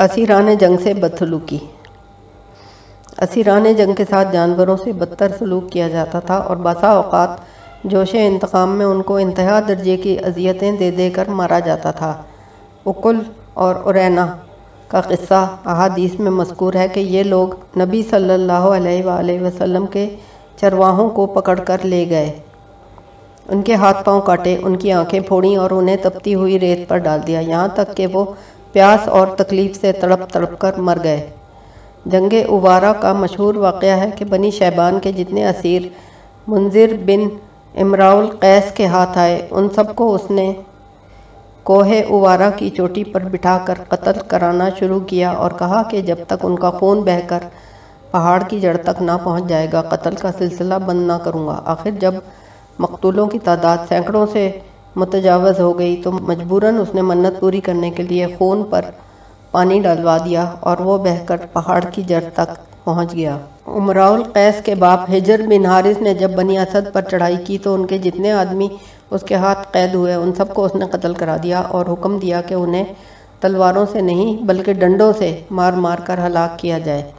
اسیران جنگ سے بدسلوکی۔ اسیران جنگ کے ساتھ جانوروں سے بدتر سلوک کیا جاتا تھا اور بسا اوقات جوش انتقام میں ان کو انتہا درجے کی اذیتیں دے دے کر مارا جاتا تھا۔ اکل اور ارینا کا قصہ احادیث میں مذکور ہے کہ یہ لوگ نبی صلی اللہ علیہ وآلہ وسلم کے چرواہوں کو پکڑ کر لے گئے۔ ان کے ہاتھ پاؤں کاٹے، ان کی آنکھیں پھوڑیں اور انہیں تپتی ہوئی ریت پر ڈال دیا۔ یہاں تک کہ وہ پیاس اور تکلیف سے تڑپ تڑپ کر مر گئے۔ جنگ اوارا کا مشہور واقعہ ہے کہ بنی شیبان کے جتنے اسیر منظر بن امراؤل قیس کے ہاتھ آئے، ان سب کو اس نے کوہ اوارا کی چوٹی پر بٹھا کر قتل کرانا شروع کیا اور کہا کہ جب تک ان کا خون بہہ کر پہاڑ کی جڑ تک نہ پہنچ جائے گا، قتل کا سلسلہ بند نہ کروں گا۔ آخر جب مقتولوں کی تعداد سینکڑوں سے متجاوز ہو گئی تو مجبوراً اس نے منت پوری کرنے کے لیے خون پر پانی ڈالوا دیا اور وہ بہہ کر پہاڑ کی جڑ تک پہنچ گیا۔ امراؤل قیس کے باپ حجر بن حارث نے جب بنی اسد پر چڑھائی کی تو ان کے جتنے آدمی اس کے ہاتھ قید ہوئے، ان سب کو اس نے قتل کرا دیا اور حکم دیا کہ انہیں تلواروں سے نہیں بلکہ ڈنڈوں سے مار مار کر ہلاک کیا جائے۔